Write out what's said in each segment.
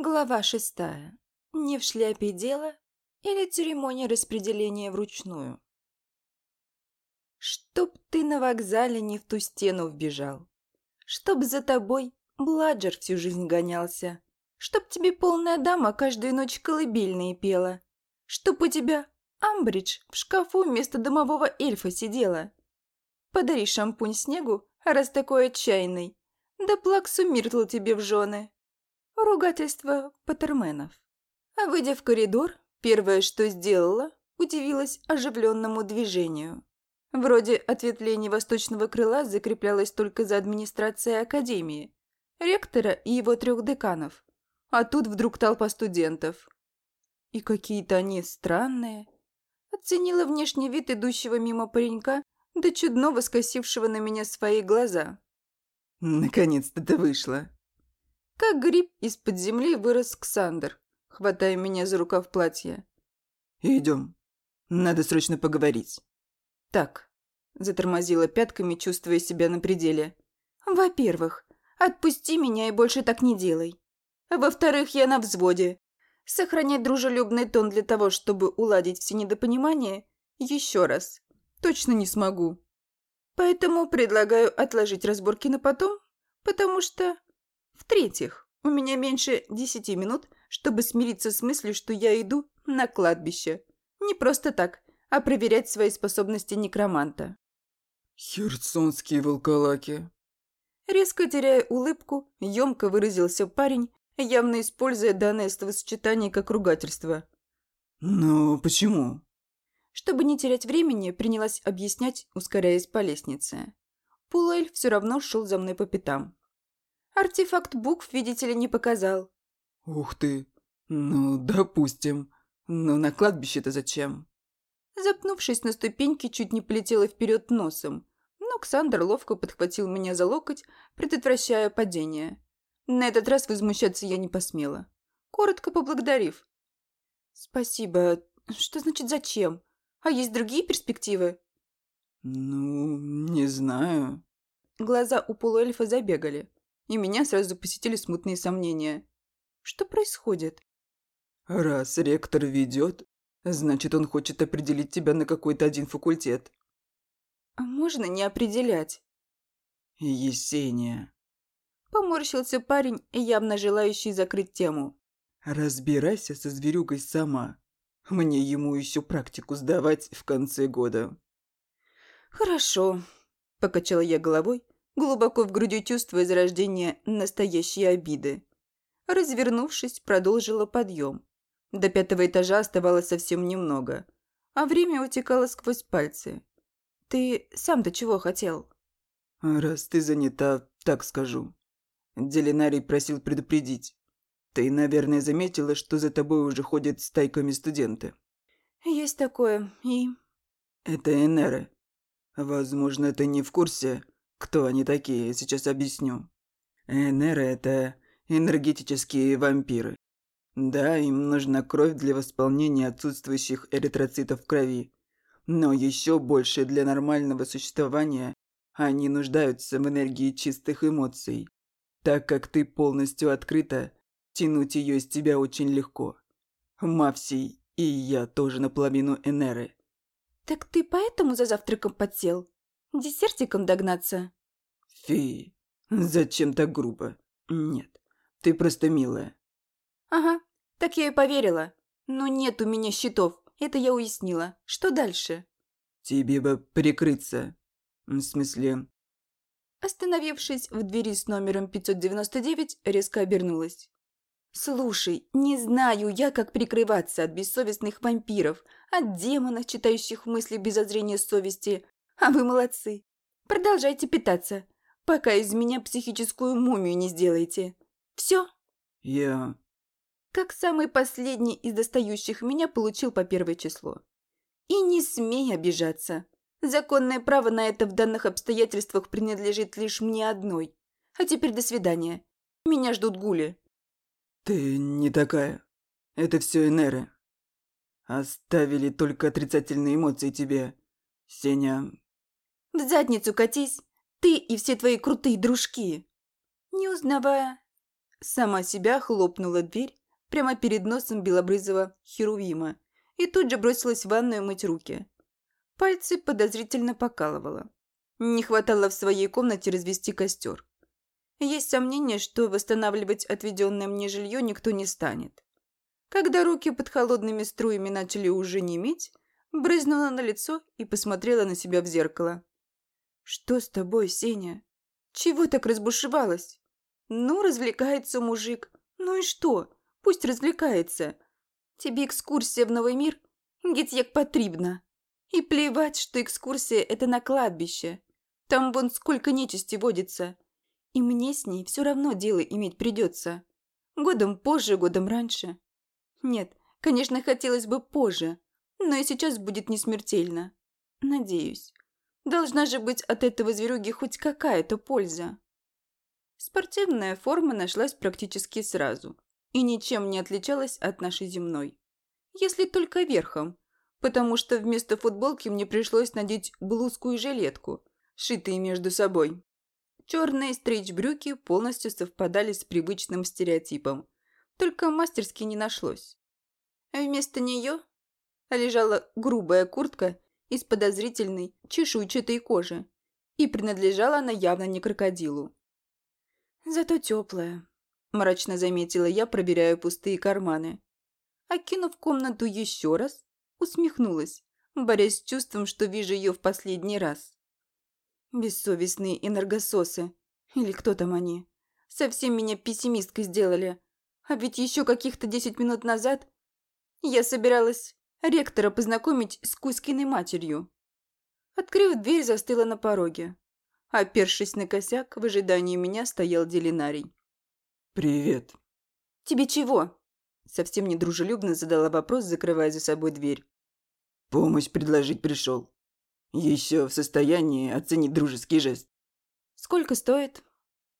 Глава шестая. Не в шляпе дело или церемония распределения вручную? Чтоб ты на вокзале не в ту стену вбежал. Чтоб за тобой Бладжер всю жизнь гонялся. Чтоб тебе полная дама каждую ночь колыбельные пела. Чтоб у тебя Амбридж в шкафу вместо домового эльфа сидела. Подари шампунь снегу, раз такой отчаянный. Да плаксу Миртл тебе в жены. Ругательство Патерменов. А выйдя в коридор, первое, что сделала, удивилась оживленному движению. Вроде ответвление восточного крыла закреплялось только за администрацией академии, ректора и его трех деканов. А тут вдруг толпа студентов. И какие-то они странные. Оценила внешний вид идущего мимо паренька, да чудно скосившего на меня свои глаза. «Наконец-то ты вышла!» Как гриб из-под земли вырос Ксандр, хватая меня за рукав платья. «Идем. Надо срочно поговорить». «Так», – затормозила пятками, чувствуя себя на пределе. «Во-первых, отпусти меня и больше так не делай. Во-вторых, я на взводе. Сохранять дружелюбный тон для того, чтобы уладить все недопонимания, еще раз, точно не смогу. Поэтому предлагаю отложить разборки на потом, потому что в-третьих, у меня меньше десяти минут, чтобы смириться с мыслью, что я иду на кладбище. Не просто так, а проверять свои способности некроманта. «Херсонские волколаки!» Резко теряя улыбку, емко выразился парень, явно используя данное словосочетание как ругательство. «Но почему?» Чтобы не терять времени, принялась объяснять, ускоряясь по лестнице. Пулэль все равно шел за мной по пятам. Артефакт букв, видите ли, не показал. Ух ты. Ну, допустим. Но на кладбище-то зачем? Запнувшись на ступеньке, чуть не полетела вперед носом. Но Ксандр ловко подхватил меня за локоть, предотвращая падение. На этот раз возмущаться я не посмела. Коротко поблагодарив. «Спасибо. Что значит зачем? А есть другие перспективы?» «Ну, не знаю». Глаза у полуэльфа забегали и меня сразу посетили смутные сомнения. Что происходит? Раз ректор ведет, значит, он хочет определить тебя на какой-то один факультет. А можно не определять? Есения. Поморщился парень, явно желающий закрыть тему. Разбирайся со зверюгой сама. Мне ему еще практику сдавать в конце года. Хорошо, покачала я головой глубоко в груди чувствуя зарождение настоящей обиды. Развернувшись, продолжила подъем. До пятого этажа оставалось совсем немного, а время утекало сквозь пальцы. «Ты сам-то чего хотел?» «Раз ты занята, так скажу. Делинарий просил предупредить. Ты, наверное, заметила, что за тобой уже ходят стайками студенты?» «Есть такое. И...» «Это Энеры. Возможно, ты не в курсе, кто они такие, сейчас объясню. Энеры – это энергетические вампиры. Да, им нужна кровь для восполнения отсутствующих эритроцитов в крови. Но еще больше для нормального существования они нуждаются в энергии чистых эмоций. Так как ты полностью открыта, тянуть ее из тебя очень легко. Мавсий и я тоже наполовину Энеры. «Так ты поэтому за завтраком подсел?» Десертиком догнаться? Фи, зачем так грубо? Нет, ты просто милая. Ага, так я и поверила. Но нет у меня счетов, это я уяснила. Что дальше? Тебе бы прикрыться. В смысле... Остановившись в двери с номером 599, резко обернулась. «Слушай, не знаю я, как прикрываться от бессовестных вампиров, от демонов, читающих мысли без озрения совести, а вы молодцы. Продолжайте питаться, пока из меня психическую мумию не сделаете. Все? Я... Как самый последний из достающих меня получил по первое число. И не смей обижаться. Законное право на это в данных обстоятельствах принадлежит лишь мне одной. А теперь до свидания. Меня ждут гули. Ты не такая. Это все Энеры. Оставили только отрицательные эмоции тебе. Сеня, в задницу катись, ты и все твои крутые дружки. Не узнавая. Сама себя хлопнула дверь прямо перед носом белобрызого Херувима и тут же бросилась в ванную мыть руки. Пальцы подозрительно покалывало. Не хватало в своей комнате развести костер. Есть сомнение, что восстанавливать отведенное мне жилье никто не станет. Когда руки под холодными струями начали уже неметь, брызнула на лицо и посмотрела на себя в зеркало. «Что с тобой, Сеня? Чего так разбушевалась? Ну, развлекается мужик. Ну и что? Пусть развлекается. Тебе экскурсия в новый мир? Геть як потрібна. И плевать, что экскурсия – это на кладбище. Там вон сколько нечисти водится. И мне с ней все равно дело иметь придется. Годом позже, годом раньше. Нет, конечно, хотелось бы позже, но и сейчас будет не смертельно. Надеюсь. Должна же быть от этого зверюги хоть какая-то польза. Спортивная форма нашлась практически сразу и ничем не отличалась от нашей земной. Если только верхом, потому что вместо футболки мне пришлось надеть блузку и жилетку, шитые между собой. Черные стрейч-брюки полностью совпадали с привычным стереотипом, только мастерски не нашлось. Вместо нее лежала грубая куртка из подозрительной чешуйчатой кожи, и принадлежала она явно не крокодилу. «Зато теплая», – мрачно заметила я, проверяя пустые карманы. Окинув комнату еще раз, усмехнулась, борясь с чувством, что вижу ее в последний раз. Бессовестные энергососы. Или кто там они? Совсем меня пессимисткой сделали. А ведь еще каких-то десять минут назад я собиралась ректора познакомить с Кузькиной матерью. Открыв дверь, застыла на пороге. Опершись на косяк, в ожидании меня стоял Делинарий. «Привет». «Тебе чего?» Совсем недружелюбно задала вопрос, закрывая за собой дверь. «Помощь предложить пришел. Еще в состоянии оценить дружеский жест». «Сколько стоит?»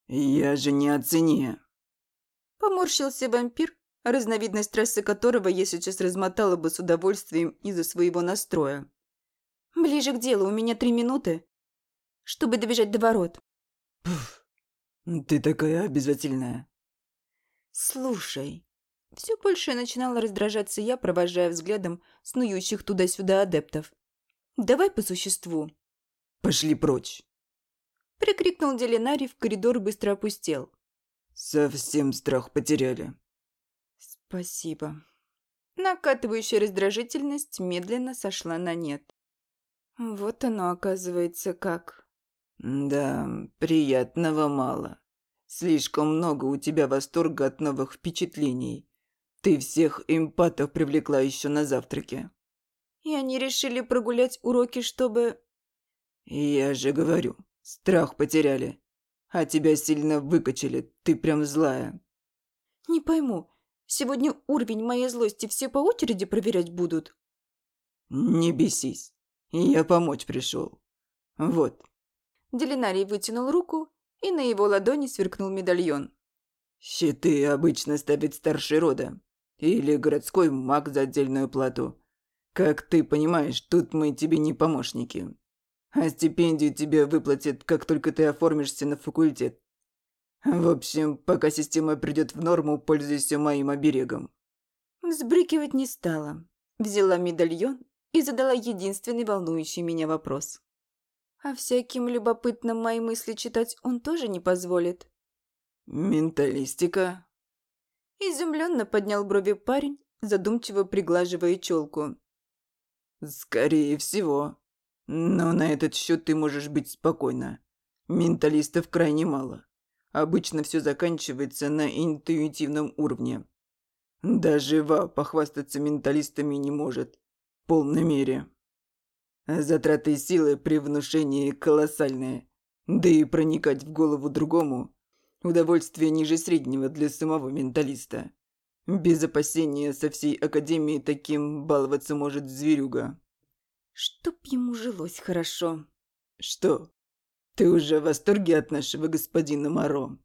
«Я же не о цене». Поморщился вампир, разновидность трассы которого я сейчас размотала бы с удовольствием из-за своего настроя. «Ближе к делу, у меня три минуты, чтобы добежать до ворот». Пф, ты такая обязательная. «Слушай». Все больше начинала раздражаться я, провожая взглядом снующих туда-сюда адептов. «Давай по существу». «Пошли прочь!» Прикрикнул Делинарий, в коридор быстро опустел. «Совсем страх потеряли». «Спасибо». Накатывающая раздражительность медленно сошла на нет. Вот оно, оказывается, как. «Да, приятного мало. Слишком много у тебя восторга от новых впечатлений. Ты всех эмпатов привлекла еще на завтраке». И они решили прогулять уроки, чтобы... «Я же говорю, страх потеряли. А тебя сильно выкачали, ты прям злая». «Не пойму, сегодня уровень моей злости все по очереди проверять будут?» «Не бесись, я помочь пришел. Вот». Делинарий вытянул руку, и на его ладони сверкнул медальон. «Щиты обычно ставит старший рода. Или городской маг за отдельную плату. Как ты понимаешь, тут мы тебе не помощники. А стипендию тебе выплатят, как только ты оформишься на факультет. В общем, пока система придет в норму, пользуйся моим оберегом». Взбрыкивать не стала. Взяла медальон и задала единственный волнующий меня вопрос. А всяким любопытным мои мысли читать он тоже не позволит. «Менталистика?» Изумленно поднял брови парень, задумчиво приглаживая челку. «Скорее всего. Но на этот счет ты можешь быть спокойна. Менталистов крайне мало. Обычно все заканчивается на интуитивном уровне. Даже Ва похвастаться менталистами не может. В полной мере. Затраты силы при внушении колоссальные. Да и проникать в голову другому – удовольствие ниже среднего для самого менталиста. Без опасения со всей Академии таким баловаться может зверюга. Чтоб ему жилось хорошо. Что? Ты уже в восторге от нашего господина Моро?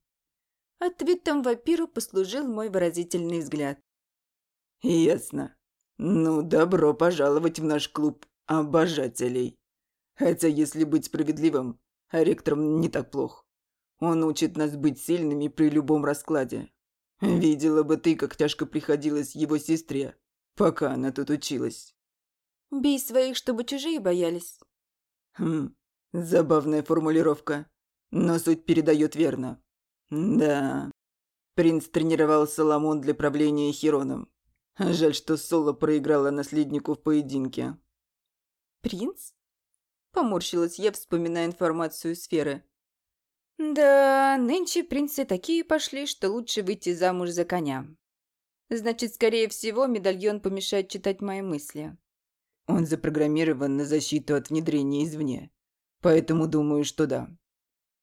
Ответом вампиру послужил мой выразительный взгляд. Ясно. Ну, добро пожаловать в наш клуб обожателей. Хотя, если быть справедливым, ректором не так плох. Он учит нас быть сильными при любом раскладе. Видела бы ты, как тяжко приходилось его сестре, пока она тут училась. Бей своих, чтобы чужие боялись. Хм, забавная формулировка, но суть передает верно. Да, принц тренировал Соломон для правления Хироном. Жаль, что Соло проиграла наследнику в поединке. Принц? Поморщилась я, вспоминая информацию сферы. Да, нынче принцы такие пошли, что лучше выйти замуж за коня. Значит, скорее всего, медальон помешает читать мои мысли. Он запрограммирован на защиту от внедрения извне. Поэтому думаю, что да.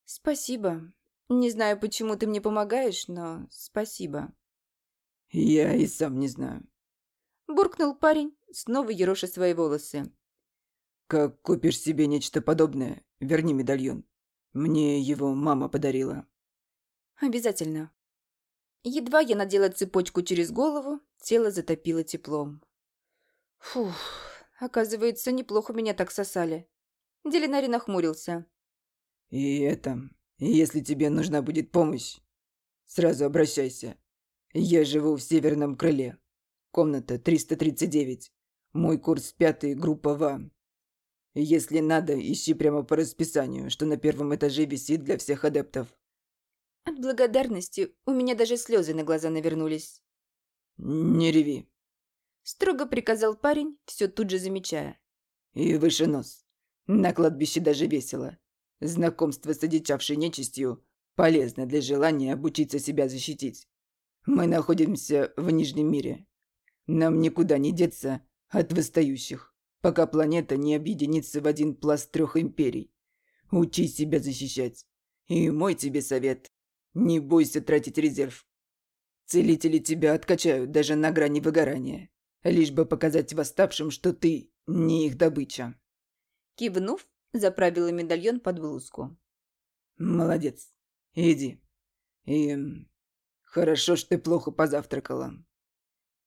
Спасибо. Не знаю, почему ты мне помогаешь, но спасибо. Я и сам не знаю. Буркнул парень, снова ероша свои волосы. Как купишь себе нечто подобное, верни медальон. Мне его мама подарила. Обязательно. Едва я надела цепочку через голову, тело затопило теплом. Фух, оказывается, неплохо меня так сосали. Делинари нахмурился. И это, если тебе нужна будет помощь, сразу обращайся. Я живу в северном крыле. Комната 339. Мой курс пятый, группа ВА. Если надо, ищи прямо по расписанию, что на первом этаже висит для всех адептов. От благодарности у меня даже слезы на глаза навернулись. Не реви. Строго приказал парень, все тут же замечая. И выше нос. На кладбище даже весело. Знакомство с одичавшей нечистью полезно для желания обучиться себя защитить. Мы находимся в Нижнем мире. Нам никуда не деться от восстающих пока планета не объединится в один пласт трех империй. Учи себя защищать. И мой тебе совет. Не бойся тратить резерв. Целители тебя откачают даже на грани выгорания. Лишь бы показать восставшим, что ты не их добыча. Кивнув, заправила медальон под блузку. Молодец. Иди. И хорошо, что ты плохо позавтракала.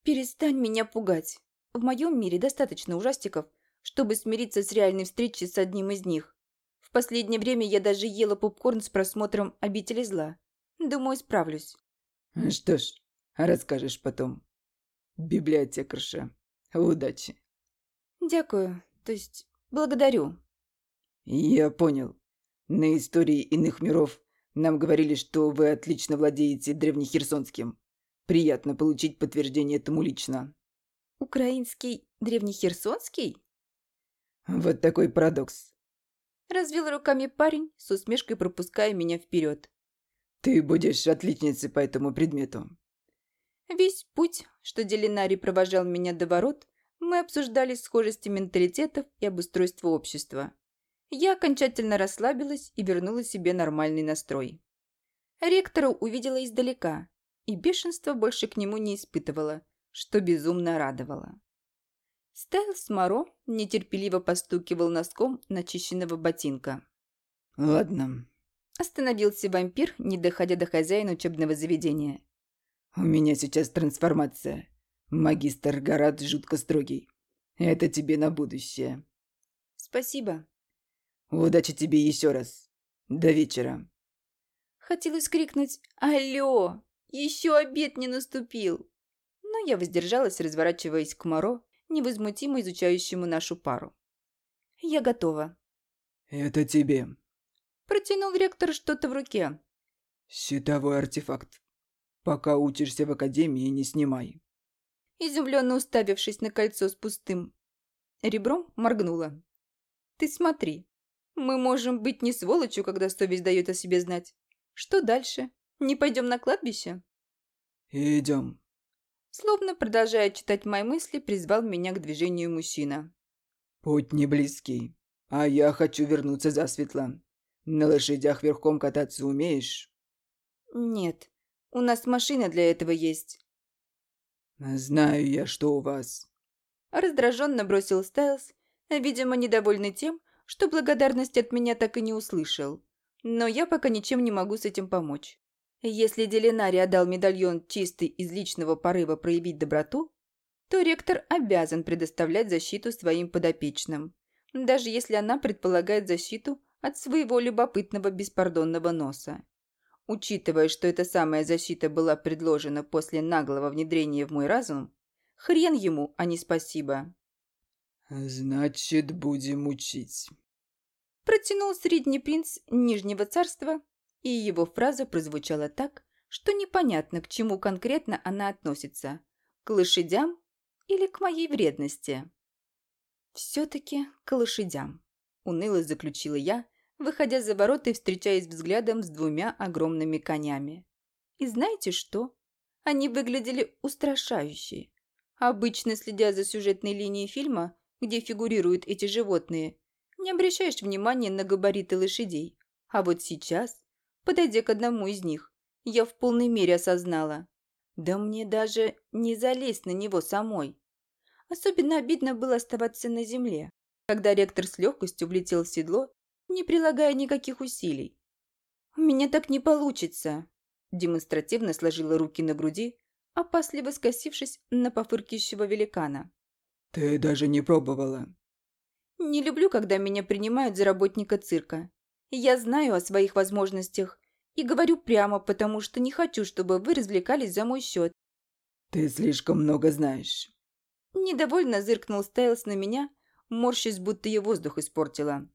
Перестань меня пугать. В моем мире достаточно ужастиков, чтобы смириться с реальной встречей с одним из них. В последнее время я даже ела попкорн с просмотром «Обители зла». Думаю, справлюсь. Что ж, расскажешь потом. Библиотекарша. Удачи. Дякую. То есть, благодарю. Я понял. На истории иных миров нам говорили, что вы отлично владеете древнехерсонским. Приятно получить подтверждение этому лично. Украинский древнехерсонский? Вот такой парадокс. Развел руками парень, с усмешкой пропуская меня вперед. Ты будешь отличницей по этому предмету. Весь путь, что Делинарий провожал меня до ворот, мы обсуждали схожести менталитетов и обустройство общества. Я окончательно расслабилась и вернула себе нормальный настрой. Ректора увидела издалека, и бешенство больше к нему не испытывала, что безумно радовало. Стайлс Моро нетерпеливо постукивал носком начищенного ботинка. «Ладно». Остановился вампир, не доходя до хозяина учебного заведения. «У меня сейчас трансформация. Магистр Гарат жутко строгий. Это тебе на будущее». «Спасибо». «Удачи тебе еще раз. До вечера». Хотелось крикнуть «Алло! Еще обед не наступил!» Но я воздержалась, разворачиваясь к Моро невозмутимо изучающему нашу пару. «Я готова». «Это тебе». Протянул ректор что-то в руке. «Щитовой артефакт. Пока учишься в академии, не снимай». Изумленно уставившись на кольцо с пустым ребром, моргнула. «Ты смотри, мы можем быть не сволочью, когда совесть дает о себе знать. Что дальше? Не пойдем на кладбище?» «Идем». Словно продолжая читать мои мысли, призвал меня к движению мужчина. «Путь не близкий, а я хочу вернуться за засветло. На лошадях верхом кататься умеешь?» «Нет, у нас машина для этого есть». «Знаю я, что у вас». Раздраженно бросил Стайлз, видимо, недовольный тем, что благодарность от меня так и не услышал. Но я пока ничем не могу с этим помочь. Если Делинари отдал медальон чистый из личного порыва проявить доброту, то ректор обязан предоставлять защиту своим подопечным, даже если она предполагает защиту от своего любопытного беспардонного носа. Учитывая, что эта самая защита была предложена после наглого внедрения в мой разум, хрен ему, а не спасибо. «Значит, будем учить». Протянул средний принц Нижнего царства, и его фраза прозвучала так, что непонятно, к чему конкретно она относится – к лошадям или к моей вредности. «Все-таки к лошадям», – уныло заключила я, выходя за ворота и встречаясь взглядом с двумя огромными конями. И знаете что? Они выглядели устрашающе. Обычно, следя за сюжетной линией фильма, где фигурируют эти животные, не обращаешь внимания на габариты лошадей. А вот сейчас, подойдя к одному из них, я в полной мере осознала. Да мне даже не залезть на него самой. Особенно обидно было оставаться на земле, когда ректор с легкостью влетел в седло, не прилагая никаких усилий. «У меня так не получится!» Демонстративно сложила руки на груди, опасливо скосившись на пофыркивающего великана. «Ты даже не пробовала». «Не люблю, когда меня принимают за работника цирка. Я знаю о своих возможностях и говорю прямо, потому что не хочу, чтобы вы развлекались за мой счет». «Ты слишком много знаешь». Недовольно зыркнул Стайлс на меня, морщась, будто я воздух испортила.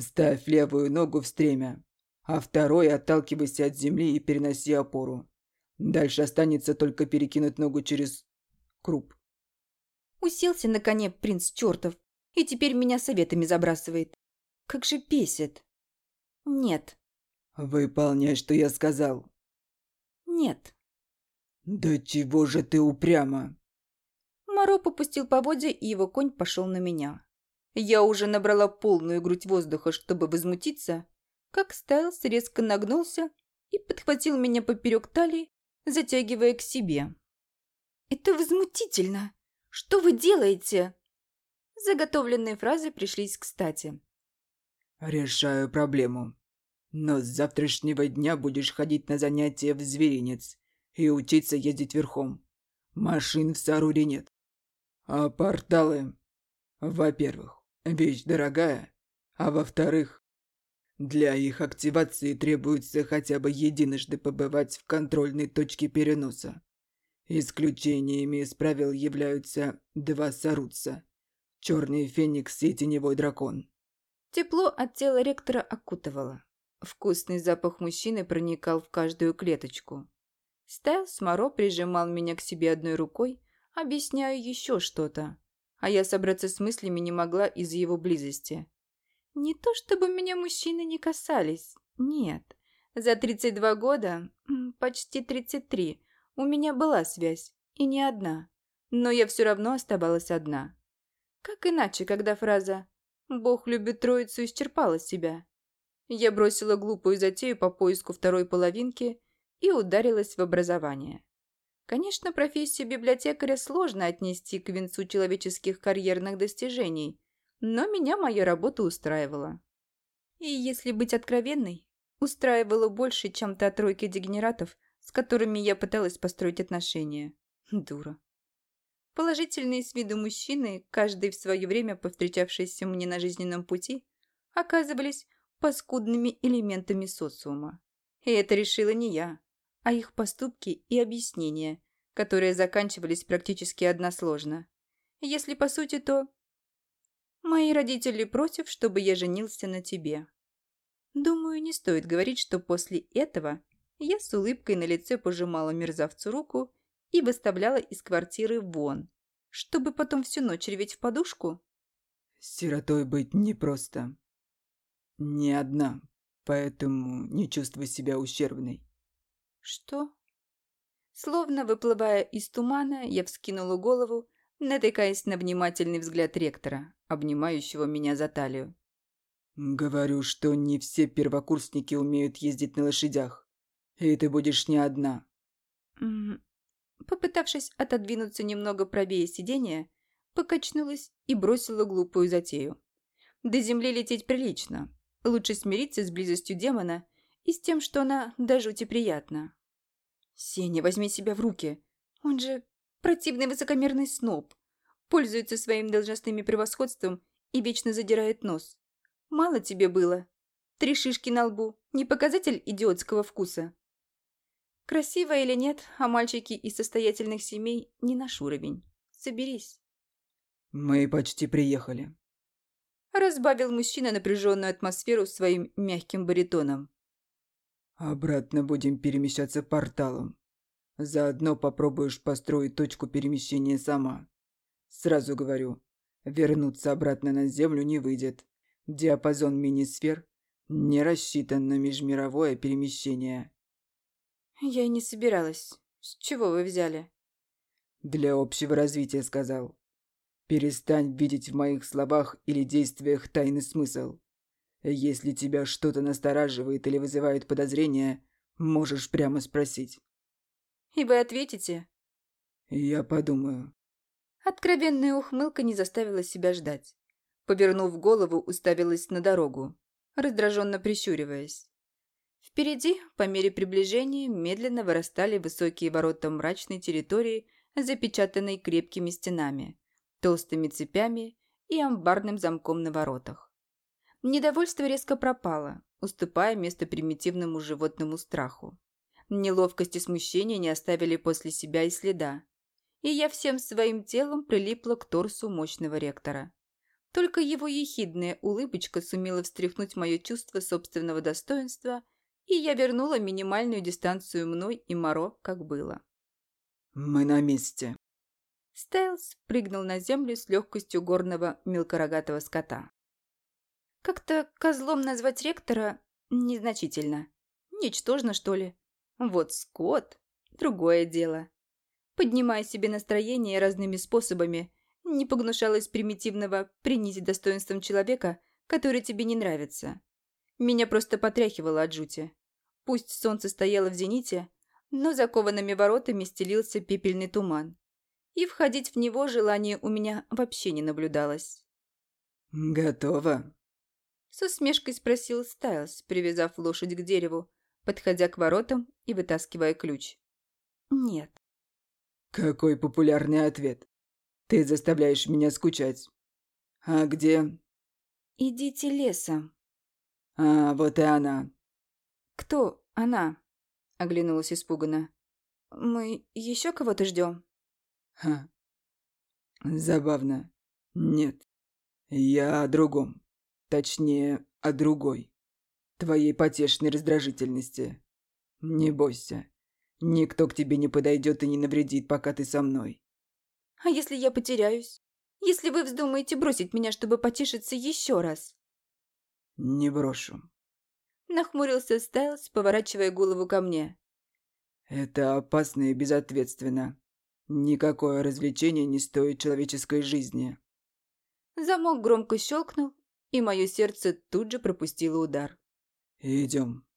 «Ставь левую ногу в стремя, а второй отталкивайся от земли и переноси опору. Дальше останется только перекинуть ногу через круп». Уселся на коне принц чертов и теперь меня советами забрасывает. Как же бесит. Нет. Выполняй, что я сказал. Нет. Да чего же ты упряма? Моро попустил поводья, и его конь пошел на меня. Я уже набрала полную грудь воздуха, чтобы возмутиться, как Стайлс резко нагнулся и подхватил меня поперек талии, затягивая к себе. «Это возмутительно!» Что вы делаете?» Заготовленные фразы пришлись кстати. «Решаю проблему. Но с завтрашнего дня будешь ходить на занятия в зверинец и учиться ездить верхом. Машин в Саруре нет. А порталы? Во-первых, вещь дорогая, а во-вторых, для их активации требуется хотя бы единожды побывать в контрольной точке переноса. Исключениями из правил являются два сарутса – черный феникс и теневой дракон. Тепло от тела ректора окутывало. Вкусный запах мужчины проникал в каждую клеточку. Стайлс Моро прижимал меня к себе одной рукой, объясняя еще что-то, а я собраться с мыслями не могла из-за его близости. Не то чтобы меня мужчины не касались, нет. За 32 года, почти 33, у меня была связь, и не одна. Но я все равно оставалась одна. Как иначе, когда фраза «Бог любит троицу» исчерпала себя? Я бросила глупую затею по поиску второй половинки и ударилась в образование. Конечно, профессию библиотекаря сложно отнести к венцу человеческих карьерных достижений, но меня моя работа устраивала. И если быть откровенной, устраивала больше, чем та тройка дегенератов, с которыми я пыталась построить отношения. Дура. Положительные с виду мужчины, каждый в свое время повстречавшиеся мне на жизненном пути, оказывались паскудными элементами социума. И это решила не я, а их поступки и объяснения, которые заканчивались практически односложно. Если по сути, то... Мои родители против, чтобы я женился на тебе. Думаю, не стоит говорить, что после этого я с улыбкой на лице пожимала мерзавцу руку и выставляла из квартиры вон, чтобы потом всю ночь реветь в подушку. Сиротой быть непросто. Не одна, поэтому не чувствуй себя ущербной. Что? Словно выплывая из тумана, я вскинула голову, натыкаясь на внимательный взгляд ректора, обнимающего меня за талию. Говорю, что не все первокурсники умеют ездить на лошадях. И ты будешь не одна. Попытавшись отодвинуться немного правее сиденья, покачнулась и бросила глупую затею. До земли лететь прилично. Лучше смириться с близостью демона и с тем, что она до жути приятна. «Сеня, возьми себя в руки. Он же противный высокомерный сноб. Пользуется своим должностным превосходством и вечно задирает нос. Мало тебе было. Три шишки на лбу, Не показатель идиотского вкуса. Красиво или нет, а мальчики из состоятельных семей не наш уровень. Соберись. Мы почти приехали. Разбавил мужчина напряженную атмосферу своим мягким баритоном. Обратно будем перемещаться порталом. Заодно попробуешь построить точку перемещения сама. Сразу говорю, вернуться обратно на Землю не выйдет. Диапазон мини-сфер не рассчитан на межмировое перемещение. Я и не собиралась. С чего вы взяли? Для общего развития сказал. Перестань видеть в моих словах или действиях тайный смысл. Если тебя что-то настораживает или вызывает подозрения, можешь прямо спросить. И вы ответите? Я подумаю. Откровенная ухмылка не заставила себя ждать. Повернув голову, уставилась на дорогу, раздраженно прищуриваясь. Впереди, по мере приближения, медленно вырастали высокие ворота мрачной территории, запечатанной крепкими стенами, толстыми цепями и амбарным замком на воротах. Недовольство резко пропало, уступая место примитивному животному страху. Неловкость и смущение не оставили после себя и следа, и я всем своим телом прилипла к торсу мощного ректора. Только его ехидная улыбочка сумела встряхнуть мое чувство собственного достоинства – и я вернула минимальную дистанцию мной и Моро, как было. «Мы на месте». Стайлс прыгнул на землю с легкостью горного мелкорогатого скота. Как-то козлом назвать ректора незначительно. Ничтожно, что ли. Вот скот – другое дело. Поднимая себе настроение разными способами, не погнушалась примитивного принизить достоинством человека, который тебе не нравится. Меня просто потряхивало от жути. Пусть солнце стояло в зените, но за коваными воротами стелился пепельный туман. И входить в него желания у меня вообще не наблюдалось. «Готово?» С усмешкой спросил Стайлс, привязав лошадь к дереву, подходя к воротам и вытаскивая ключ. «Нет». «Какой популярный ответ. Ты заставляешь меня скучать. А где?» «Идите лесом». «А, вот и она. «Кто она?» – оглянулась испуганно. «Мы еще кого-то ждем?» «Ха. Забавно. Нет. Я о другом. Точнее, о другой. Твоей потешной раздражительности. Не бойся. Никто к тебе не подойдет и не навредит, пока ты со мной». «А если я потеряюсь? Если вы вздумаете бросить меня, чтобы потешиться еще раз?» «Не брошу. Нахмурился Стайлс, поворачивая голову ко мне. «Это опасно и безответственно. Никакое развлечение не стоит человеческой жизни». Замок громко щелкнул, и мое сердце тут же пропустило удар. «Идем».